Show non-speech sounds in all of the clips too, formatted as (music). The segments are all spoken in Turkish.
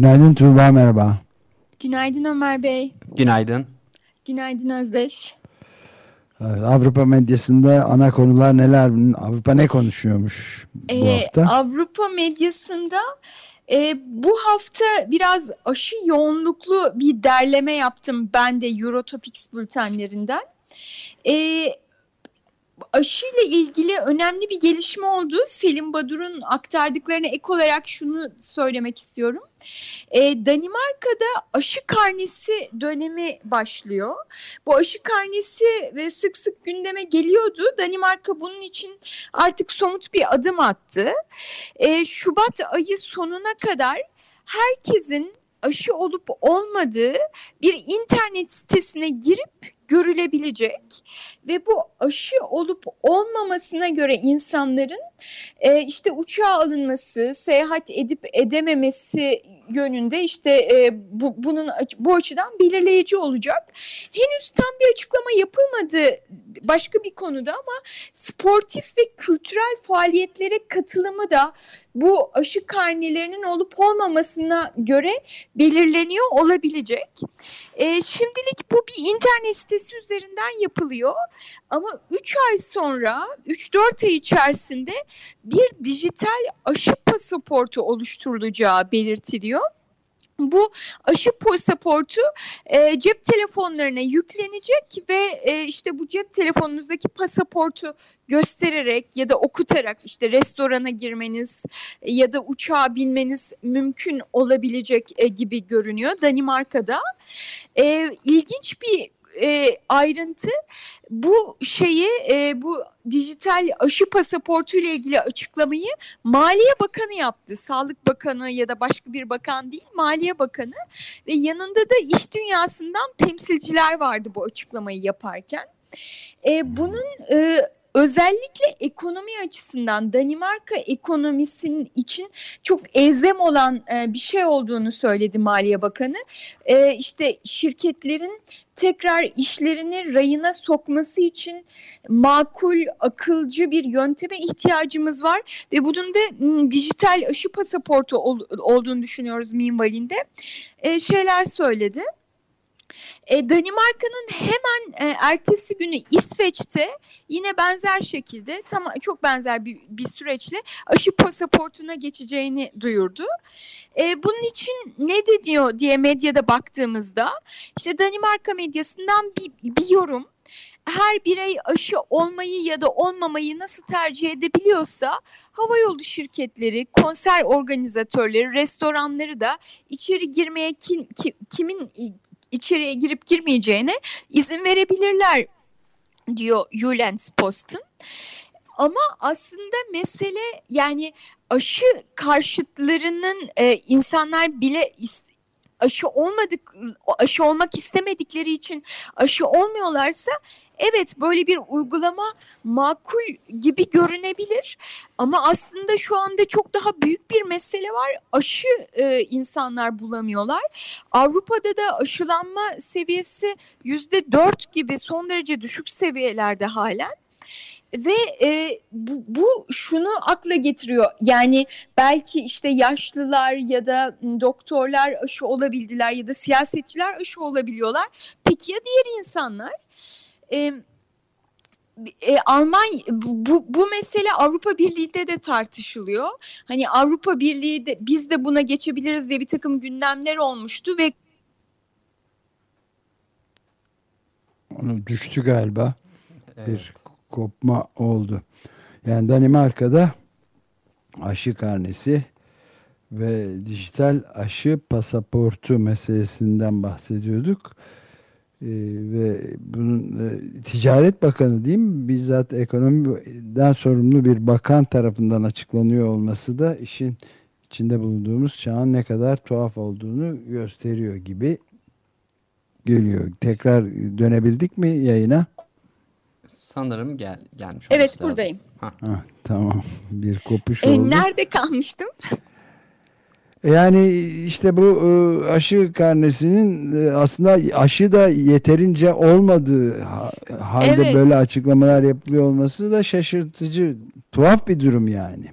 Günaydın Tuğba merhaba. Günaydın Ömer Bey. Günaydın. Günaydın Özdeş. Evet, Avrupa medyasında ana konular neler? Avrupa ne konuşuyormuş bu Ee, hafta? Avrupa medyasında e, bu hafta biraz aşı yoğunluklu bir derleme yaptım ben de Eurotopics bültenlerinden. E, aşıyla ilgili önemli bir gelişme oldu. Selim Badur'un aktardıklarına ek olarak şunu söylemek istiyorum. Ee, Danimarka'da aşı karnesi dönemi başlıyor. Bu aşı karnesi ve sık sık gündeme geliyordu. Danimarka bunun için artık somut bir adım attı. Ee, Şubat ayı sonuna kadar herkesin aşı olup olmadığı bir internet sitesine girip görülebilecek ve bu aşı olup olmamasına göre insanların e, işte uçağa alınması, seyahat edip edememesi yönünde işte e, bu, bunun bu açıdan belirleyici olacak. Henüz tam bir açıklama yapılmadı başka bir konuda ama sportif ve kültürel faaliyetlere katılımı da bu aşı karnelerinin olup olmamasına göre belirleniyor olabilecek. E, şimdilik bu bir internet sitesi üzerinden yapılıyor ama 3 ay sonra 3-4 ay içerisinde bir dijital aşı pasaportu oluşturulacağı belirtiliyor. Bu aşı pasaportu e, cep telefonlarına yüklenecek ve e, işte bu cep telefonunuzdaki pasaportu göstererek ya da okutarak işte restorana girmeniz ya da uçağa binmeniz mümkün olabilecek e, gibi görünüyor Danimarka'da. E, ilginç bir e, ayrıntı bu şeyi e, bu dijital aşı pasaportu ile ilgili açıklamayı Maliye Bakanı yaptı. Sağlık Bakanı ya da başka bir bakan değil Maliye Bakanı ve yanında da iş dünyasından temsilciler vardı bu açıklamayı yaparken. E, bunun e, özellikle ekonomi açısından Danimarka ekonomisinin için çok ezem olan e, bir şey olduğunu söyledi Maliye Bakanı. E, işte şirketlerin tekrar işlerini rayına sokması için makul, akılcı bir yönteme ihtiyacımız var ve bunun da m, dijital aşı pasaportu ol, olduğunu düşünüyoruz minvalinde. E, şeyler söyledi. E, Danimarka'nın hemen e, ertesi günü İsveç'te yine benzer şekilde tam çok benzer bir, bir süreçle aşı pasaportuna geçeceğini duyurdu. E, bunun için ne de diyor diye medyada baktığımızda işte Danimarka medyasından bir, bir yorum her birey aşı olmayı ya da olmamayı nasıl tercih edebiliyorsa havayolu şirketleri, konser organizatörleri, restoranları da içeri girmeye kim, kim, kimin içeriye girip girmeyeceğine izin verebilirler diyor Julens Post'un. Ama aslında mesele yani aşı karşıtlarının e, insanlar bile aşı olmadık aşı olmak istemedikleri için aşı olmuyorlarsa evet böyle bir uygulama makul gibi görünebilir. Ama aslında şu anda çok daha büyük bir mesele var. Aşı e, insanlar bulamıyorlar. Avrupa'da da aşılanma seviyesi yüzde dört gibi son derece düşük seviyelerde halen. Ve e, bu, bu şunu akla getiriyor. Yani belki işte yaşlılar ya da doktorlar aşı olabildiler ya da siyasetçiler aşı olabiliyorlar. Peki ya diğer insanlar e, e, Almanya bu, bu mesele Avrupa Birliği'de de tartışılıyor. Hani Avrupa Birliği de biz de buna geçebiliriz diye bir takım gündemler olmuştu ve Onu düştü galiba. Evet. Bir kopma oldu. Yani Danimarka'da aşı karnesi ve dijital aşı pasaportu meselesinden bahsediyorduk. Ve bunun e, Ticaret Bakanı değil mi? Bizzat ekonomiden sorumlu bir bakan tarafından açıklanıyor olması da işin içinde bulunduğumuz çağın ne kadar tuhaf olduğunu gösteriyor gibi geliyor. Tekrar dönebildik mi yayına? Sanırım gel gelmiş Evet buradayım. Ha, tamam bir kopuş e, oldu. Nerede kalmıştım? Yani işte bu e, aşı karnesinin e, aslında aşı da yeterince olmadığı halde evet. böyle açıklamalar yapılıyor olması da şaşırtıcı, tuhaf bir durum yani.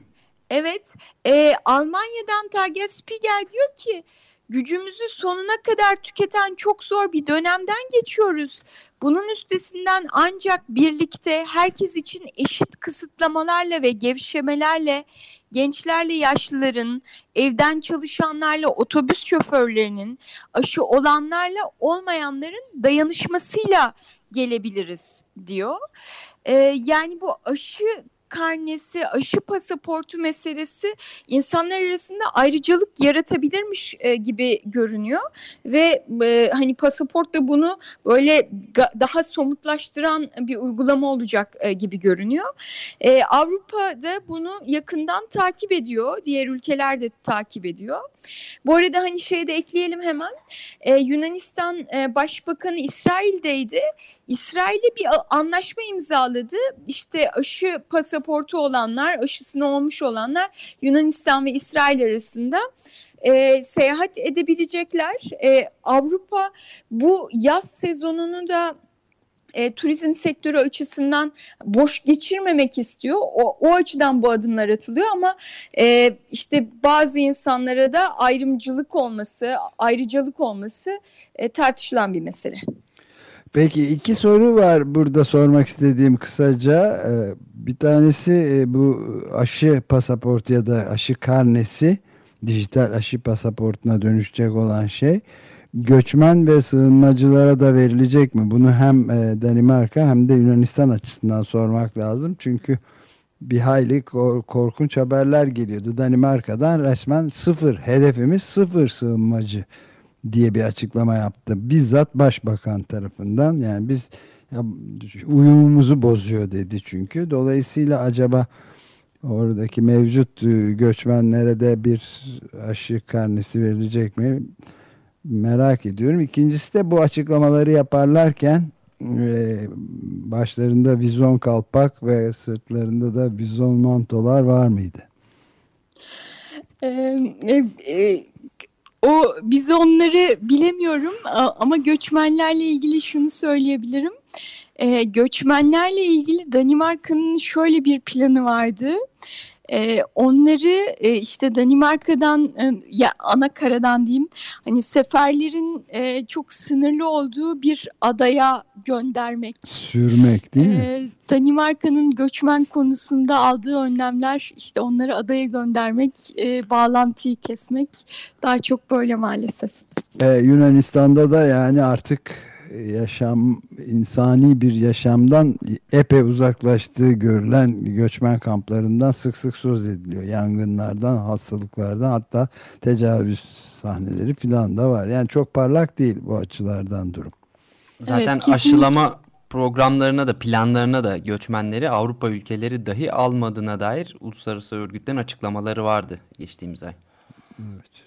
Evet, e, Almanya'dan Tagesspiegel diyor ki gücümüzü sonuna kadar tüketen çok zor bir dönemden geçiyoruz. Bunun üstesinden ancak birlikte herkes için eşit kısıtlamalarla ve gevşemelerle gençlerle yaşlıların, evden çalışanlarla otobüs şoförlerinin, aşı olanlarla olmayanların dayanışmasıyla gelebiliriz diyor. Ee, yani bu aşı karnesi, aşı pasaportu meselesi insanlar arasında ayrıcalık yaratabilirmiş e, gibi görünüyor ve e, hani pasaport da bunu böyle daha somutlaştıran bir uygulama olacak e, gibi görünüyor. E, Avrupa da bunu yakından takip ediyor, diğer ülkeler de takip ediyor. Bu arada hani şeyde ekleyelim hemen e, Yunanistan e, Başbakanı İsrail'deydi. İsrail'de bir anlaşma imzaladı. İşte aşı pasaportu olanlar, aşısını olmuş olanlar Yunanistan ve İsrail arasında e, seyahat edebilecekler. E, Avrupa bu yaz sezonunu da e, turizm sektörü açısından boş geçirmemek istiyor. O, o açıdan bu adımlar atılıyor ama e, işte bazı insanlara da ayrımcılık olması, ayrıcalık olması e, tartışılan bir mesele. Peki iki soru var burada sormak istediğim kısaca. Ee, bir tanesi e, bu aşı pasaportu ya da aşı karnesi dijital aşı pasaportuna dönüşecek olan şey göçmen ve sığınmacılara da verilecek mi? Bunu hem e, Danimarka hem de Yunanistan açısından sormak lazım. Çünkü bir hayli korkunç haberler geliyordu. Danimarka'dan resmen sıfır hedefimiz sıfır sığınmacı diye bir açıklama yaptı. Bizzat başbakan tarafından yani biz ya, uyumumuzu bozuyor dedi çünkü. Dolayısıyla acaba oradaki mevcut e, göçmenlere de bir aşı karnesi verilecek mi? Merak ediyorum. İkincisi de bu açıklamaları yaparlarken e, başlarında vizon kalpak ve sırtlarında da vizon mantolar var mıydı? Ee, e, e, o biz onları bilemiyorum ama göçmenlerle ilgili şunu söyleyebilirim. Ee, göçmenlerle ilgili Danimarka'nın şöyle bir planı vardı. E, onları e, işte Danimarka'dan e, ya ana karadan diyeyim hani seferlerin e, çok sınırlı olduğu bir adaya göndermek. Sürmek değil mi? E, Danimarka'nın göçmen konusunda aldığı önlemler işte onları adaya göndermek, e, bağlantıyı kesmek daha çok böyle maalesef. Ee, Yunanistan'da da yani artık yaşam insani bir yaşamdan epey uzaklaştığı görülen göçmen kamplarından sık sık söz ediliyor. Yangınlardan, hastalıklardan hatta tecavüz sahneleri filan da var. Yani çok parlak değil bu açılardan durum. Zaten evet, aşılama programlarına da planlarına da göçmenleri Avrupa ülkeleri dahi almadığına dair uluslararası örgütlerin açıklamaları vardı geçtiğimiz ay. Evet.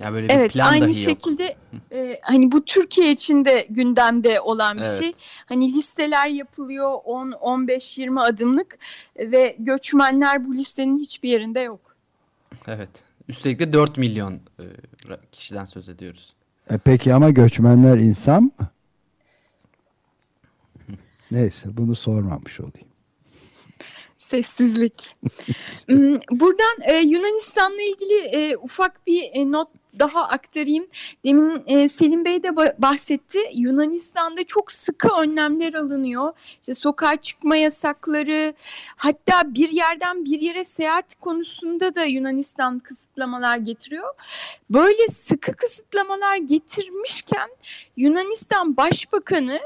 Yani böyle bir evet, plan aynı dahi şekilde e, hani bu Türkiye için de gündemde olan bir evet. şey. Hani listeler yapılıyor 10 15 20 adımlık ve göçmenler bu listenin hiçbir yerinde yok. Evet. Üstelik de 4 milyon e, kişiden söz ediyoruz. E peki ama göçmenler insan mı? (laughs) Neyse bunu sormamış olayım. Sessizlik. (laughs) Hmm, buradan e, Yunanistan'la ilgili e, ufak bir e, not daha aktarayım. Demin e, Selim Bey de bahsetti. Yunanistan'da çok sıkı önlemler alınıyor. İşte sokağa çıkma yasakları, hatta bir yerden bir yere seyahat konusunda da Yunanistan kısıtlamalar getiriyor. Böyle sıkı kısıtlamalar getirmişken Yunanistan Başbakanı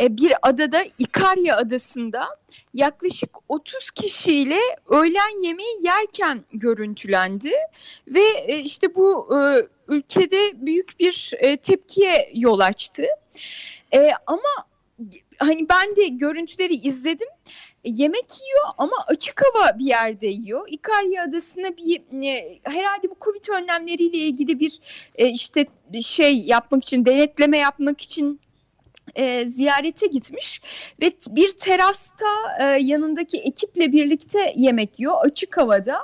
e, bir adada İkarya adasında yaklaşık 30 kişiyle öğlen yemeği yerken görüntülendi ve e, işte bu e, ülkede büyük bir tepkiye yol açtı. E, ama hani ben de görüntüleri izledim. E, yemek yiyor ama açık hava bir yerde yiyor. İkarya Adası'na bir e, herhalde bu Covid önlemleriyle ilgili bir e, işte şey yapmak için denetleme yapmak için e, ziyarete gitmiş ve bir terasta e, yanındaki ekiple birlikte yemek yiyor. Açık havada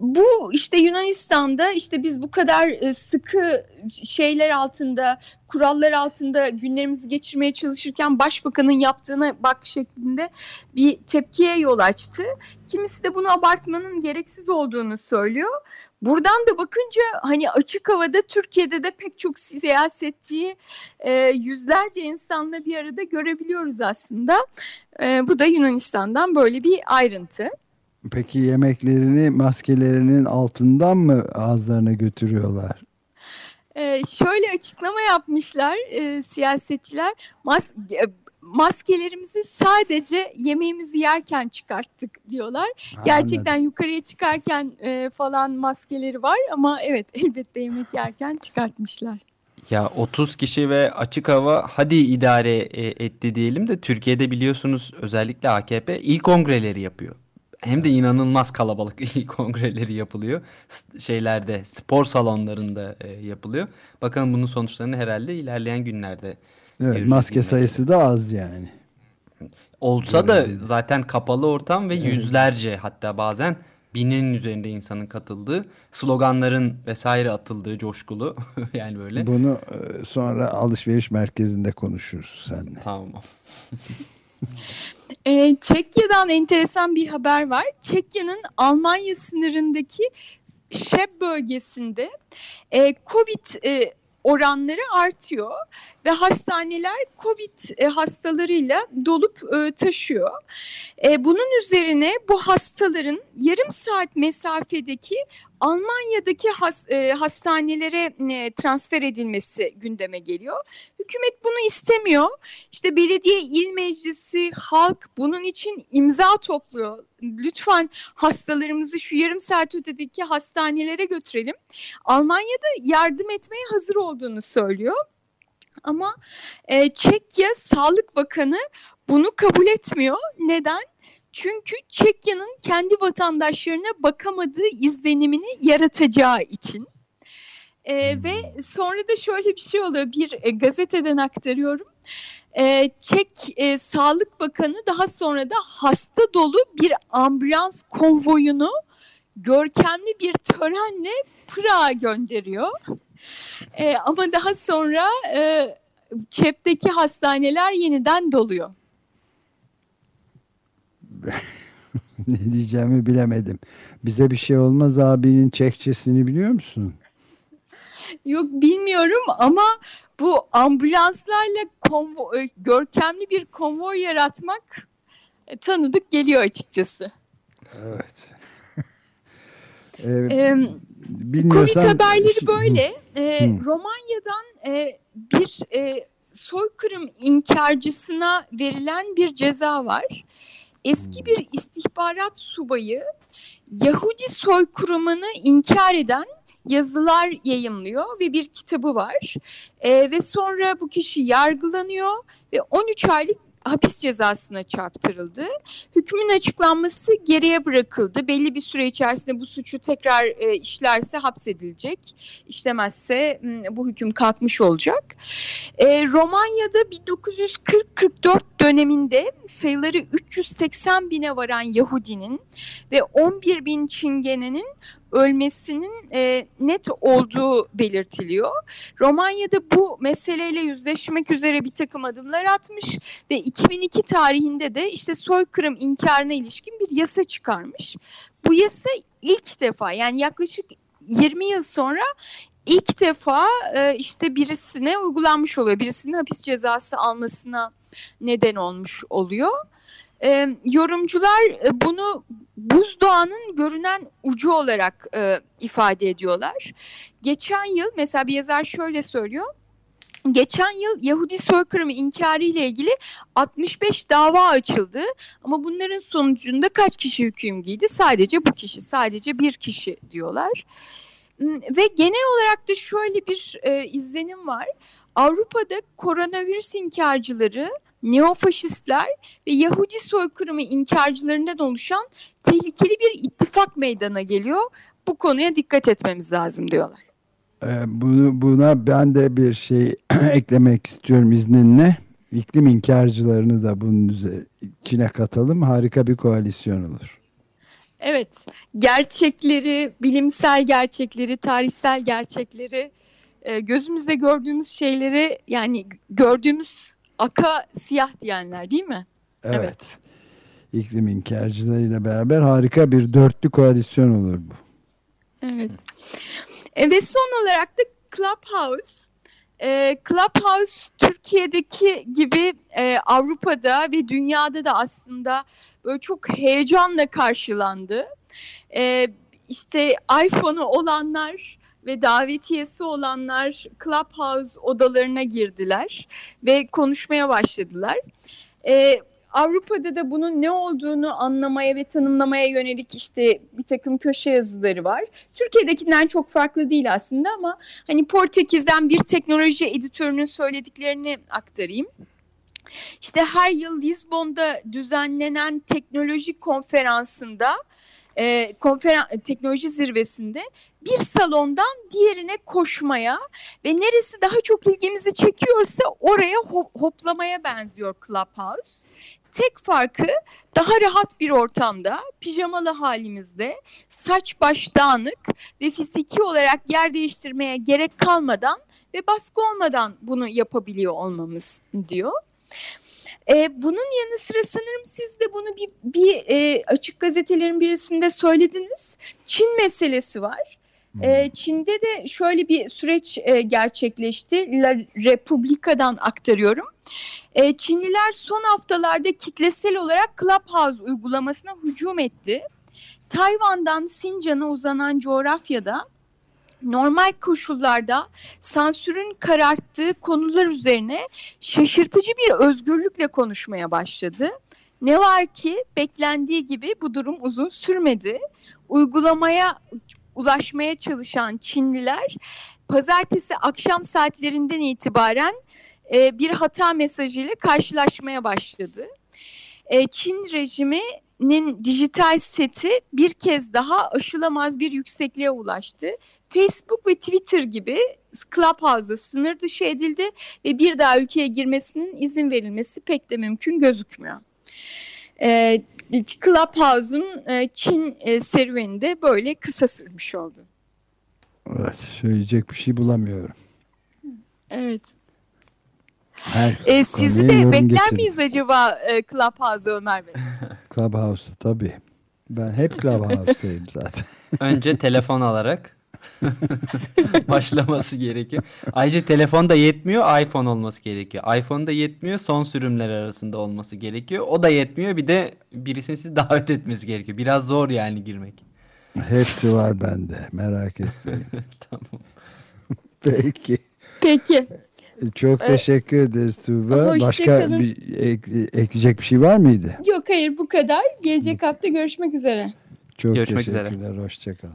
bu işte Yunanistan'da işte biz bu kadar e, sıkı şeyler altında, kurallar altında günlerimizi geçirmeye çalışırken başbakanın yaptığına bak şeklinde bir tepkiye yol açtı. Kimisi de bunu abartmanın gereksiz olduğunu söylüyor. Buradan da bakınca hani açık havada Türkiye'de de pek çok siyasetçiyi e, yüzlerce insanla bir arada görebiliyoruz aslında. E, bu da Yunanistan'dan böyle bir ayrıntı. Peki yemeklerini maskelerinin altından mı ağızlarına götürüyorlar? Ee, şöyle açıklama yapmışlar e, siyasetçiler. Mas e, maskelerimizi sadece yemeğimizi yerken çıkarttık diyorlar. Ha, Gerçekten anladım. yukarıya çıkarken e, falan maskeleri var ama evet (laughs) elbette yemek yerken çıkartmışlar. Ya 30 kişi ve açık hava hadi idare e, etti diyelim de Türkiye'de biliyorsunuz özellikle AKP ilk kongreleri yapıyor hem de inanılmaz kalabalık (laughs) kongreleri yapılıyor. S- şeylerde spor salonlarında e, yapılıyor. Bakalım bunun sonuçlarını herhalde ilerleyen günlerde Evet, maske sayısı da az yani. Olsa da zaten kapalı ortam ve yüzlerce hatta bazen binin üzerinde insanın katıldığı, sloganların vesaire atıldığı coşkulu (laughs) yani böyle. Bunu e, sonra alışveriş merkezinde konuşuruz seninle. Tamam. (laughs) Ee, Çekya'dan enteresan bir haber var. Çekya'nın Almanya sınırındaki Şeb bölgesinde e, Covid e, oranları artıyor ve hastaneler Covid e, hastalarıyla dolup e, taşıyor. E, bunun üzerine bu hastaların yarım saat mesafedeki Almanya'daki has, hastanelere transfer edilmesi gündeme geliyor. Hükümet bunu istemiyor. İşte belediye, il meclisi, halk bunun için imza topluyor. Lütfen hastalarımızı şu yarım saat ötedeki hastanelere götürelim. Almanya'da yardım etmeye hazır olduğunu söylüyor. Ama e, Çekya Sağlık Bakanı bunu kabul etmiyor. Neden? Çünkü Çekya'nın kendi vatandaşlarına bakamadığı izlenimini yaratacağı için. E, ve sonra da şöyle bir şey oluyor. Bir e, gazeteden aktarıyorum. E, Çek e, Sağlık Bakanı daha sonra da hasta dolu bir ambulans konvoyunu görkemli bir törenle Pırağa gönderiyor. E, ama daha sonra e, cepteki hastaneler yeniden doluyor. (laughs) ne diyeceğimi bilemedim. Bize bir şey olmaz abinin çekçesini biliyor musun? Yok bilmiyorum ama bu ambulanslarla konvo e, görkemli bir konvoy yaratmak e, tanıdık geliyor açıkçası. Evet. (laughs) ee, Covid haberleri böyle. Ee, Romanya'dan e, bir e, soykırım inkarcısına verilen bir ceza var. Eski bir istihbarat subayı Yahudi soykırımını inkar eden yazılar yayımlıyor ve bir kitabı var. E, ve sonra bu kişi yargılanıyor ve 13 aylık hapis cezasına çarptırıldı. Hükmün açıklanması geriye bırakıldı. Belli bir süre içerisinde bu suçu tekrar e, işlerse hapsedilecek. İşlemezse bu hüküm kalkmış olacak. E, Romanya'da 1940-44 döneminde sayıları 380 bine varan Yahudinin ve 11 bin Çingene'nin ölmesinin e, net olduğu belirtiliyor. Romanya'da bu meseleyle yüzleşmek üzere bir takım adımlar atmış ve 2002 tarihinde de işte soykırım inkarına ilişkin bir yasa çıkarmış. Bu yasa ilk defa yani yaklaşık 20 yıl sonra ilk defa e, işte birisine uygulanmış oluyor. Birisinin hapis cezası almasına neden olmuş oluyor. E, yorumcular e, bunu buzdağının görünen ucu olarak e, ifade ediyorlar. Geçen yıl mesela bir yazar şöyle söylüyor. Geçen yıl Yahudi soykırımı inkarı ile ilgili 65 dava açıldı ama bunların sonucunda kaç kişi hüküm giydi? Sadece bu kişi, sadece bir kişi diyorlar. Ve genel olarak da şöyle bir e, izlenim var. Avrupa'da koronavirüs inkarcıları, neofaşistler ve Yahudi soykırımı inkarcılarından oluşan tehlikeli bir ittifak meydana geliyor. Bu konuya dikkat etmemiz lazım diyorlar. Ee, bunu, buna ben de bir şey (clears throat) eklemek istiyorum izninle. İklim inkarcılarını da bunun içine katalım. Harika bir koalisyon olur. Evet, gerçekleri, bilimsel gerçekleri, tarihsel gerçekleri, e, gözümüzde gördüğümüz şeyleri yani gördüğümüz aka siyah diyenler değil mi? Evet. evet. İklim inkarcılarıyla beraber harika bir dörtlü koalisyon olur bu. Evet. E, ve son olarak da Clubhouse. E, Clubhouse Türkiye'deki gibi e, Avrupa'da ve dünyada da aslında böyle çok heyecanla karşılandı. E, işte iPhone'u olanlar ve davetiyesi olanlar Clubhouse odalarına girdiler ve konuşmaya başladılar. E, Avrupa'da da bunun ne olduğunu anlamaya ve tanımlamaya yönelik işte bir takım köşe yazıları var. Türkiye'dekinden çok farklı değil aslında ama hani Portekiz'den bir teknoloji editörünün söylediklerini aktarayım. İşte her yıl Lisbon'da düzenlenen teknoloji konferansında e, konferans teknoloji zirvesinde bir salondan diğerine koşmaya ve neresi daha çok ilgimizi çekiyorsa oraya hop, hoplamaya benziyor Clubhouse. Tek farkı daha rahat bir ortamda, pijamalı halimizde, saç baş dağınık ve fiziki olarak yer değiştirmeye gerek kalmadan ve baskı olmadan bunu yapabiliyor olmamız diyor. E, bunun yanı sıra sanırım siz de bunu bir, bir e, açık gazetelerin birisinde söylediniz. Çin meselesi var. E, Çin'de de şöyle bir süreç e, gerçekleşti. La Republica'dan aktarıyorum. E, Çinliler son haftalarda kitlesel olarak Clubhouse uygulamasına hücum etti. Tayvan'dan Sincan'a uzanan coğrafyada normal koşullarda sansürün kararttığı konular üzerine şaşırtıcı bir özgürlükle konuşmaya başladı. Ne var ki beklendiği gibi bu durum uzun sürmedi. Uygulamaya ulaşmaya çalışan Çinliler pazartesi akşam saatlerinden itibaren e, bir hata mesajıyla karşılaşmaya başladı. E, Çin rejiminin dijital seti bir kez daha aşılamaz bir yüksekliğe ulaştı. Facebook ve Twitter gibi Clubhouse'da sınır dışı edildi ve bir daha ülkeye girmesinin izin verilmesi pek de mümkün gözükmüyor. E, Clubhouse'un e, Çin e, serüveni de böyle kısa sürmüş oldu. Evet, söyleyecek bir şey bulamıyorum. Evet. Her e, sizi de bekler getirin. miyiz acaba e, Clubhouse Ömer Bey? Clubhouse tabii. Ben hep (laughs) Clubhouse'dayım zaten. Önce telefon alarak (laughs) başlaması gerekiyor. Ayrıca telefon da yetmiyor, iPhone olması gerekiyor. iPhone da yetmiyor, son sürümler arasında olması gerekiyor. O da yetmiyor, bir de birisini siz davet etmesi gerekiyor. Biraz zor yani girmek. Hepsi var bende, merak etmeyin. (laughs) tamam. Peki. Peki. Çok ee, teşekkür ederiz Tuğba. Başka bir ek, ekleyecek bir şey var mıydı? Yok hayır bu kadar. Gelecek hafta görüşmek üzere. Çok görüşmek teşekkürler. Üzere. Hoşçakalın.